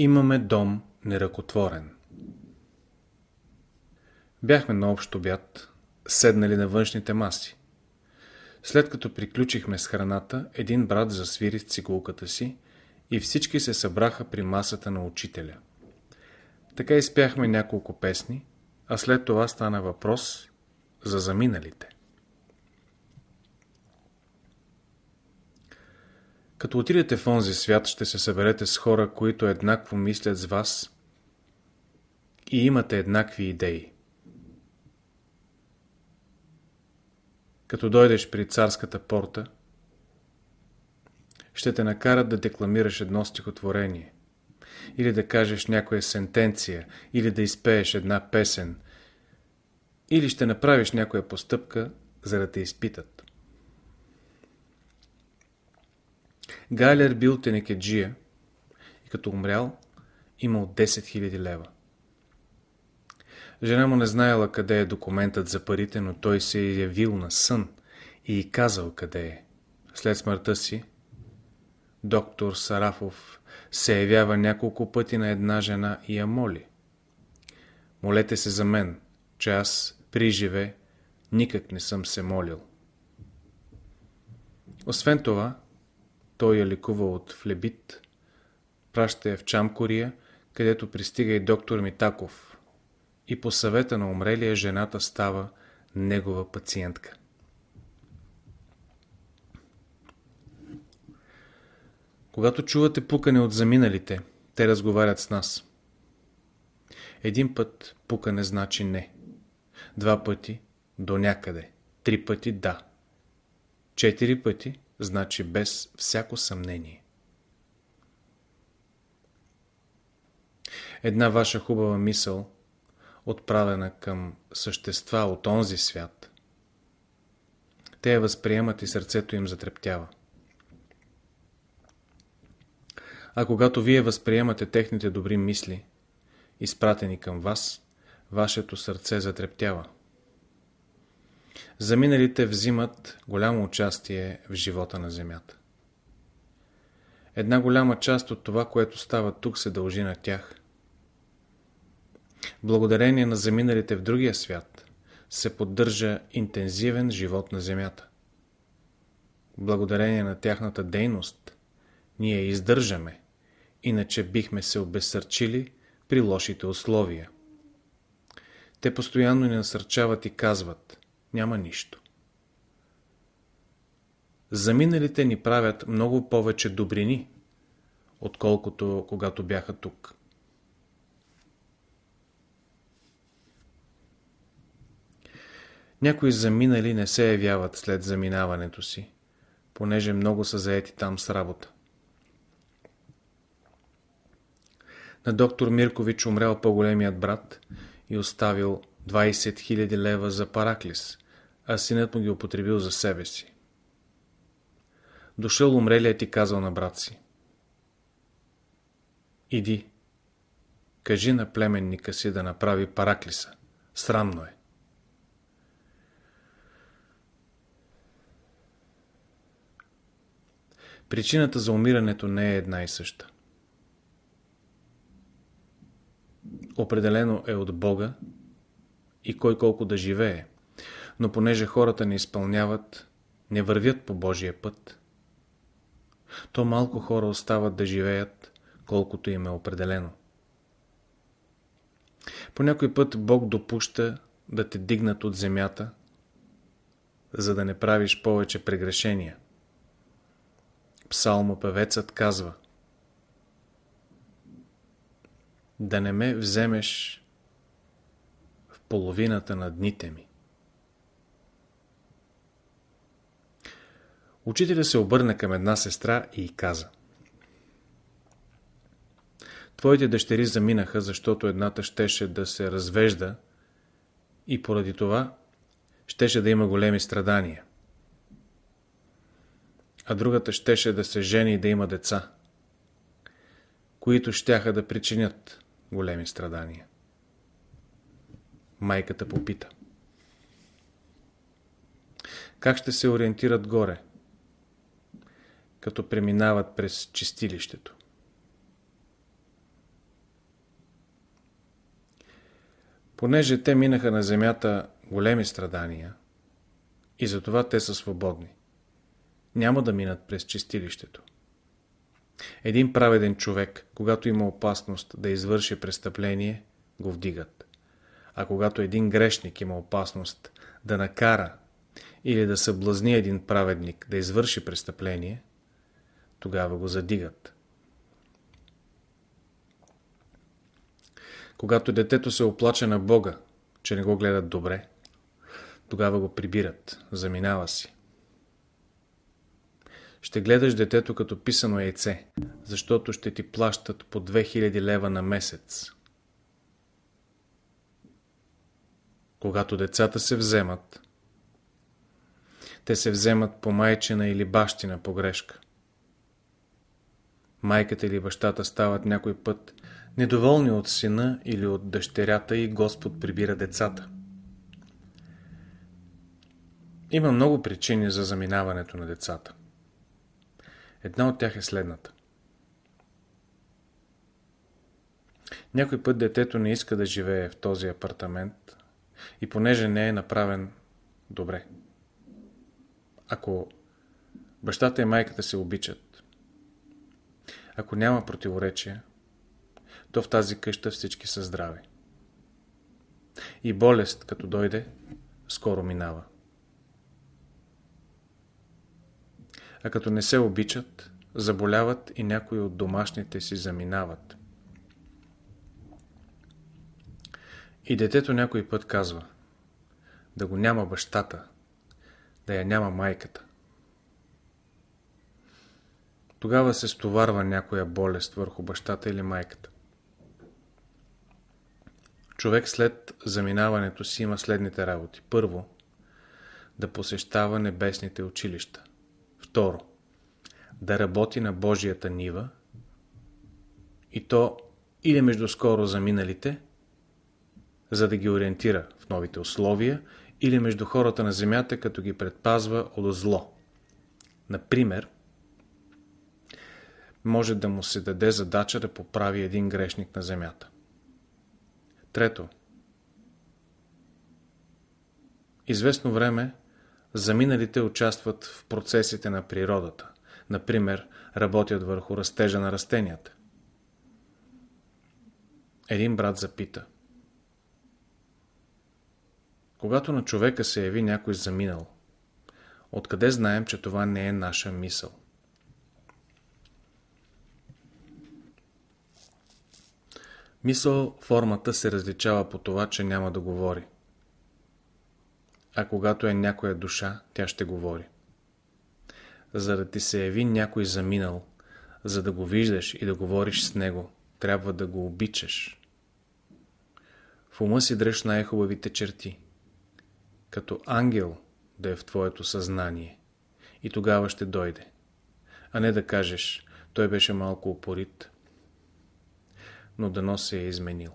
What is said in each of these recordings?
Имаме дом неръкотворен. Бяхме на общ обяд, седнали на външните маси. След като приключихме с храната, един брат засвири с цигулката си и всички се събраха при масата на учителя. Така изпяхме няколко песни, а след това стана въпрос за заминалите. Като отидете в онзи свят, ще се съберете с хора, които еднакво мислят с вас и имате еднакви идеи. Като дойдеш при царската порта, ще те накарат да декламираш едно стихотворение, или да кажеш някоя сентенция, или да изпееш една песен, или ще направиш някоя постъпка, за да те изпитат. Галер бил тенекеджия и като умрял, имал 10 000 лева. Жена му не знаела къде е документът за парите, но той се е явил на сън и казал къде е. След смъртта си, доктор Сарафов се явява няколко пъти на една жена и я моли. Молете се за мен, че аз при живе никак не съм се молил. Освен това, той я лекува от флебит, праща я в Чамкория, където пристига и доктор Митаков и по съвета на умрелия жената става негова пациентка. Когато чувате пукане от заминалите, те разговарят с нас. Един път пукане значи не. Два пъти до някъде. Три пъти да. Четири пъти значи без всяко съмнение. Една ваша хубава мисъл, отправена към същества от онзи свят, те я възприемат и сърцето им затрептява. А когато вие възприемате техните добри мисли, изпратени към вас, вашето сърце затрептява. Заминалите взимат голямо участие в живота на Земята. Една голяма част от това, което става тук, се дължи на тях. Благодарение на заминалите в другия свят се поддържа интензивен живот на Земята. Благодарение на тяхната дейност ние издържаме, иначе бихме се обесърчили при лошите условия. Те постоянно ни насърчават и казват няма нищо. Заминалите ни правят много повече добрини, отколкото когато бяха тук. Някои заминали не се явяват след заминаването си, понеже много са заети там с работа. На доктор Миркович умрял по-големият брат и оставил 20 000 лева за параклис, а синът му ги употребил за себе си. Дошъл умрелият и казал на брат си. Иди, кажи на племенника си да направи параклиса. Срамно е. Причината за умирането не е една и съща. Определено е от Бога и кой колко да живее. Но понеже хората не изпълняват, не вървят по Божия път, то малко хора остават да живеят, колкото им е определено. По някой път Бог допуща да те дигнат от земята, за да не правиш повече прегрешения. Псалмопевецът казва Да не ме вземеш половината на дните ми. Учителя се обърна към една сестра и каза Твоите дъщери заминаха, защото едната щеше да се развежда и поради това щеше да има големи страдания. А другата щеше да се жени и да има деца, които щяха да причинят големи страдания. Майката попита. Как ще се ориентират горе, като преминават през чистилището? Понеже те минаха на земята големи страдания и затова те са свободни. Няма да минат през чистилището. Един праведен човек, когато има опасност да извърши престъпление, го вдигат. А когато един грешник има опасност да накара или да съблазни един праведник да извърши престъпление, тогава го задигат. Когато детето се оплаче на Бога, че не го гледат добре, тогава го прибират, заминава си. Ще гледаш детето като писано яйце, защото ще ти плащат по 2000 лева на месец. Когато децата се вземат, те се вземат по майчина или бащина погрешка. Майката или бащата стават някой път недоволни от сина или от дъщерята и Господ прибира децата. Има много причини за заминаването на децата. Една от тях е следната. Някой път детето не иска да живее в този апартамент и понеже не е направен добре. Ако бащата и майката се обичат, ако няма противоречия, то в тази къща всички са здрави. И болест, като дойде, скоро минава. А като не се обичат, заболяват и някои от домашните си заминават. И детето някой път казва да го няма бащата, да я няма майката. Тогава се стоварва някоя болест върху бащата или майката. Човек след заминаването си има следните работи. Първо, да посещава небесните училища. Второ, да работи на Божията нива и то или между скоро заминалите, за да ги ориентира в новите условия, или между хората на земята, като ги предпазва от зло. Например, може да му се даде задача да поправи един грешник на земята. Трето. Известно време заминалите участват в процесите на природата. Например, работят върху растежа на растенията. Един брат запита. Когато на човека се яви някой заминал, откъде знаем, че това не е наша мисъл? Мисъл формата се различава по това, че няма да говори. А когато е някоя душа, тя ще говори. За да ти се яви някой заминал, за да го виждаш и да говориш с него, трябва да го обичаш. В ума си дръж най-хубавите черти. Като ангел да е в твоето съзнание. И тогава ще дойде. А не да кажеш, той беше малко упорит, но дано се е изменил.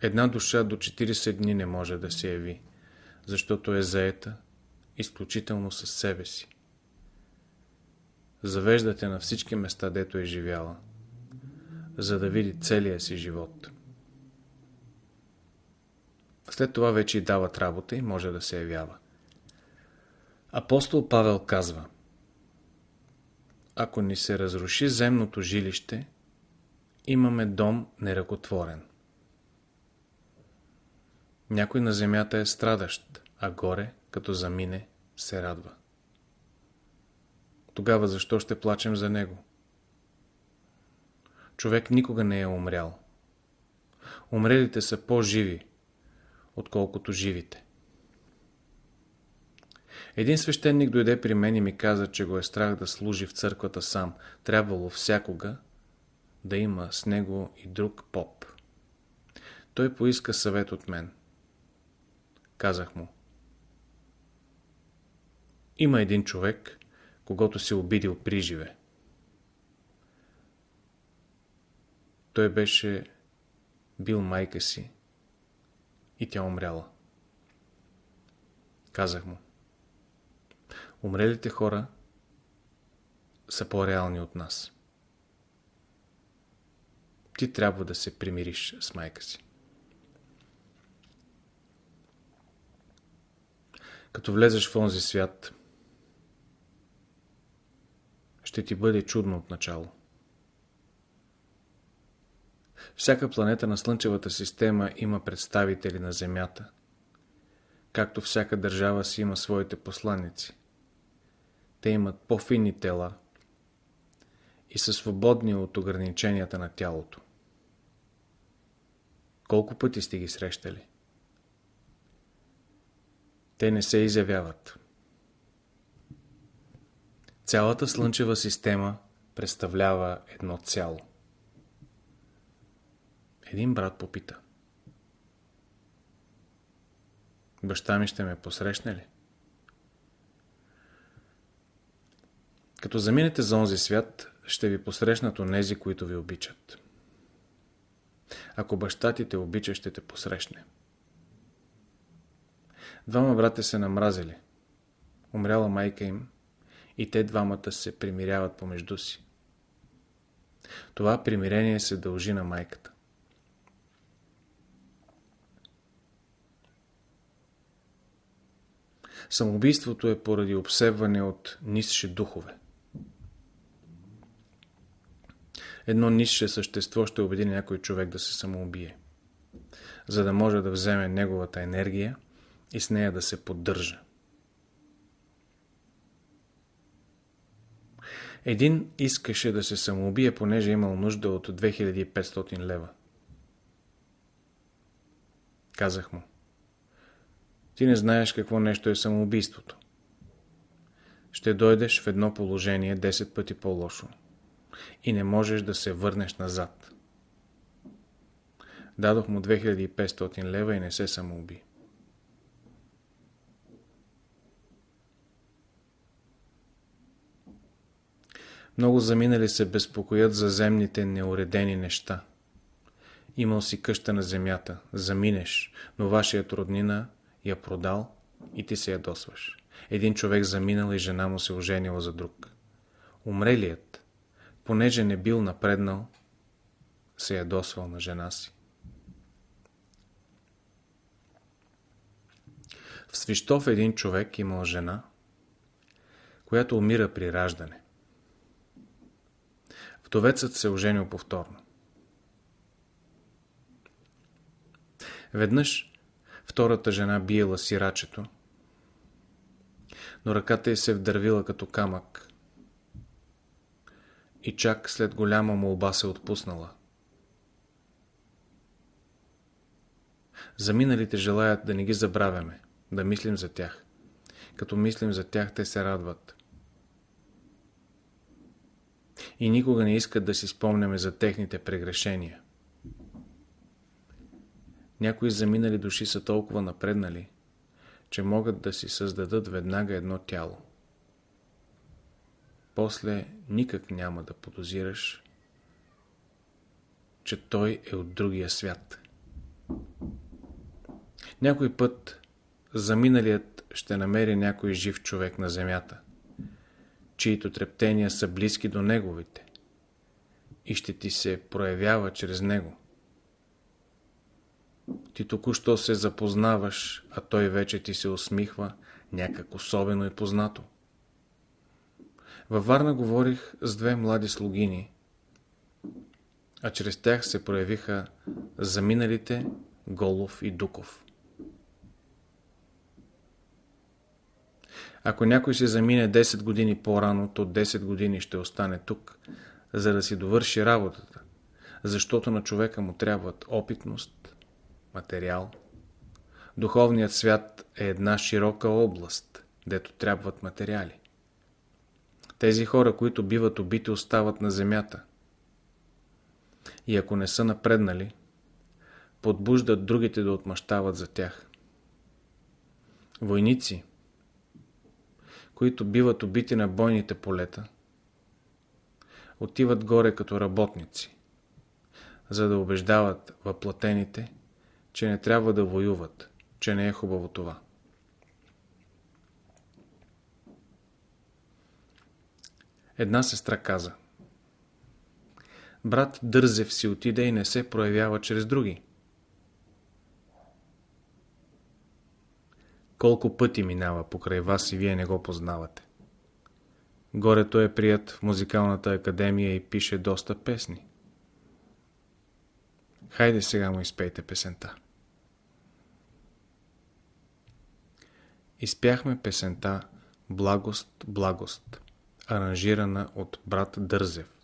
Една душа до 40 дни не може да се яви, защото е заета изключително със себе си. Завеждате на всички места, дето е живяла, за да види целия си живот. След това вече и дават работа и може да се явява. Апостол Павел казва Ако ни се разруши земното жилище, имаме дом неръкотворен. Някой на земята е страдащ, а горе, като замине, се радва. Тогава защо ще плачем за него? Човек никога не е умрял. Умрелите са по-живи, отколкото живите. Един свещеник дойде при мен и ми каза, че го е страх да служи в църквата сам. Трябвало всякога да има с него и друг поп. Той поиска съвет от мен. Казах му. Има един човек, когато се обидил при живе. Той беше бил майка си и тя умряла. Казах му. Умрелите хора са по-реални от нас. ти трябва да се примириш с майка си. Като влезеш в онзи свят, ще ти бъде чудно от начало. Всяка планета на Слънчевата система има представители на Земята, както всяка държава си има своите посланници. Те имат по-финни тела и са свободни от ограниченията на тялото. Колко пъти сте ги срещали? Те не се изявяват. Цялата Слънчева система представлява едно цяло. Един брат попита. Баща ми ще ме посрещне ли? Като заминете за онзи свят, ще ви посрещнат онези, които ви обичат. Ако баща ти те обича, ще те посрещне. Двама брата се намразили. Умряла майка им и те двамата се примиряват помежду си. Това примирение се дължи на майката. Самоубийството е поради обсебване от нисши духове. Едно нисше същество ще убеди някой човек да се самоубие, за да може да вземе неговата енергия и с нея да се поддържа. Един искаше да се самоубие, понеже имал нужда от 2500 лева. Казах му. Ти не знаеш какво нещо е самоубийството. Ще дойдеш в едно положение 10 пъти по-лошо и не можеш да се върнеш назад. Дадох му 2500 лева и не се самоуби. Много заминали се безпокоят за земните неуредени неща. Имал си къща на земята, заминеш, но вашият роднина я продал и ти се ядосваш. Един човек заминал и жена му се оженила за друг. Умрелият, понеже не бил напреднал, се ядосвал на жена си. В Свищов един човек имал жена, която умира при раждане. Вдовецът се оженил повторно. Веднъж втората жена биела сирачето, но ръката й се вдървила като камък и чак след голяма молба се отпуснала. Заминалите желаят да не ги забравяме, да мислим за тях. Като мислим за тях, те се радват и никога не искат да си спомняме за техните прегрешения. Някои заминали души са толкова напреднали, че могат да си създадат веднага едно тяло. После никак няма да подозираш, че той е от другия свят. Някой път заминалият ще намери някой жив човек на земята – чието трептения са близки до неговите и ще ти се проявява чрез него. Ти току-що се запознаваш, а той вече ти се усмихва някак особено и познато. Във Варна говорих с две млади слугини, а чрез тях се проявиха заминалите Голов и Дуков. Ако някой се замине 10 години по-рано, то 10 години ще остане тук, за да си довърши работата, защото на човека му трябват опитност, материал. Духовният свят е една широка област, дето трябват материали. Тези хора, които биват убити, остават на земята. И ако не са напреднали, подбуждат другите да отмъщават за тях. Войници, които биват убити на бойните полета, отиват горе като работници, за да убеждават въплатените, че не трябва да воюват, че не е хубаво това. Една сестра каза Брат Дързев си отиде и не се проявява чрез други. Колко пъти минава покрай вас и вие не го познавате. Горето е прият в музикалната академия и пише доста песни. Хайде сега му изпейте песента. Изпяхме песента Благост, благост, аранжирана от брат Дързев.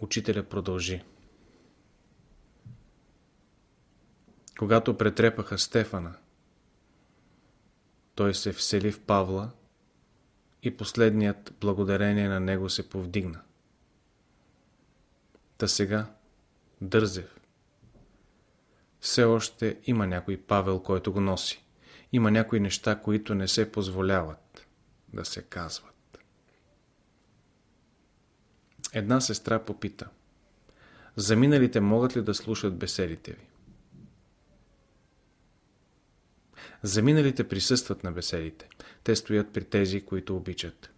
Учителя продължи. Когато претрепаха Стефана, той се всели в Павла и последният благодарение на него се повдигна. Та сега, Дързев, все още има някой Павел, който го носи. Има някои неща, които не се позволяват да се казват. Една сестра попита. Заминалите могат ли да слушат беседите ви? Заминалите присъстват на беседите. Те стоят при тези, които обичат.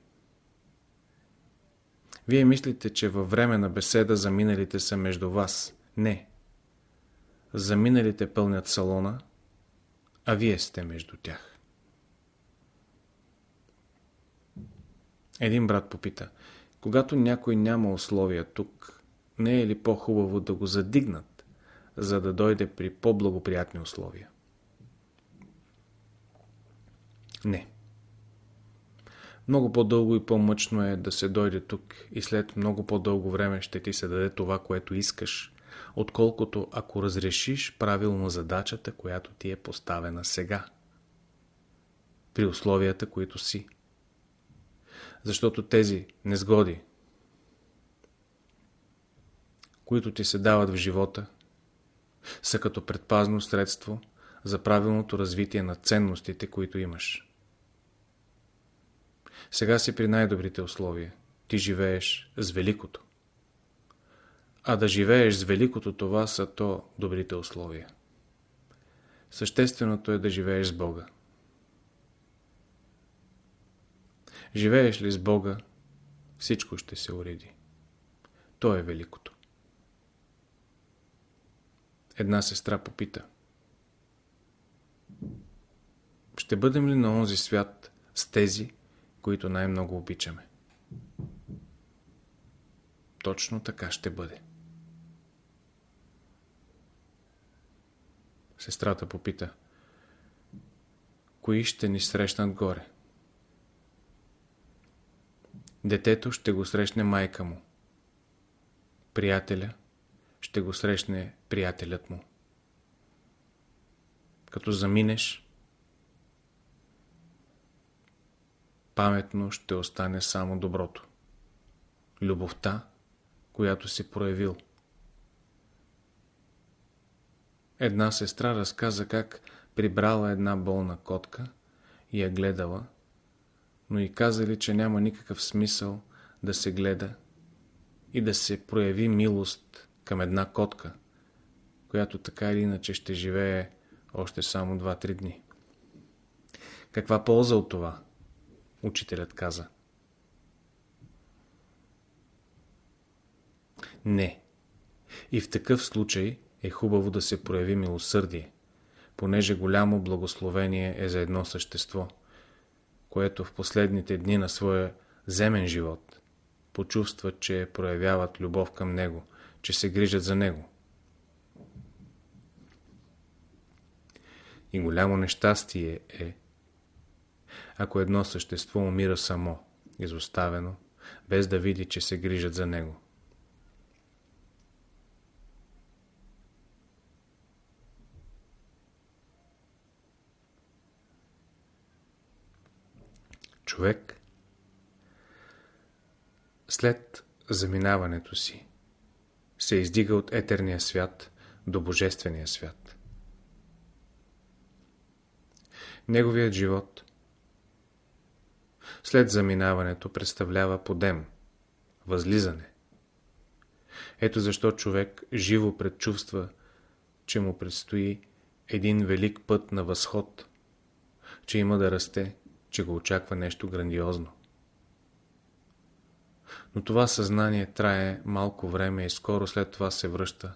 Вие мислите, че във време на беседа заминалите са между вас. Не. Заминалите пълнят салона, а вие сте между тях. Един брат попита, когато някой няма условия тук, не е ли по-хубаво да го задигнат, за да дойде при по-благоприятни условия? Не. Много по-дълго и по-мъчно е да се дойде тук и след много по-дълго време ще ти се даде това, което искаш, отколкото ако разрешиш правилно задачата, която ти е поставена сега. При условията, които си. Защото тези незгоди, които ти се дават в живота, са като предпазно средство за правилното развитие на ценностите, които имаш. Сега си при най-добрите условия. Ти живееш с великото. А да живееш с великото, това са то добрите условия. Същественото е да живееш с Бога. Живееш ли с Бога, всичко ще се уреди. То е великото. Една сестра попита. Ще бъдем ли на онзи свят с тези, които най-много обичаме. Точно така ще бъде. Сестрата попита. Кои ще ни срещнат горе? Детето ще го срещне майка му. Приятеля ще го срещне приятелят му. Като заминеш, паметно ще остане само доброто. Любовта, която си проявил. Една сестра разказа как прибрала една болна котка и я гледала, но и казали, че няма никакъв смисъл да се гледа и да се прояви милост към една котка, която така или иначе ще живее още само 2-3 дни. Каква полза от това? Учителят каза. Не. И в такъв случай е хубаво да се прояви милосърдие, понеже голямо благословение е за едно същество, което в последните дни на своя земен живот почувства, че проявяват любов към него, че се грижат за него. И голямо нещастие е, ако едно същество умира само, изоставено, без да види, че се грижат за него. Човек след заминаването си се издига от етерния свят до божествения свят. Неговият живот след заминаването представлява подем, възлизане. Ето защо човек живо предчувства, че му предстои един велик път на възход, че има да расте, че го очаква нещо грандиозно. Но това съзнание трае малко време и скоро след това се връща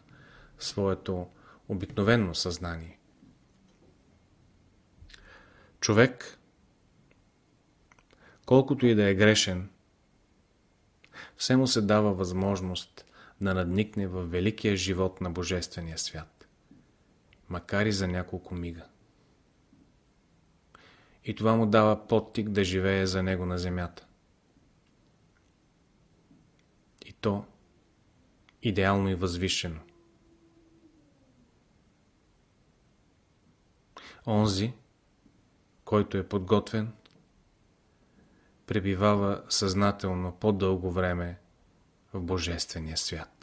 в своето обикновено съзнание. Човек, колкото и да е грешен, все му се дава възможност да надникне в великия живот на Божествения свят, макар и за няколко мига. И това му дава подтик да живее за него на земята. И то идеално и възвишено. Онзи, който е подготвен, пребивава съзнателно по-дълго време в Божествения свят.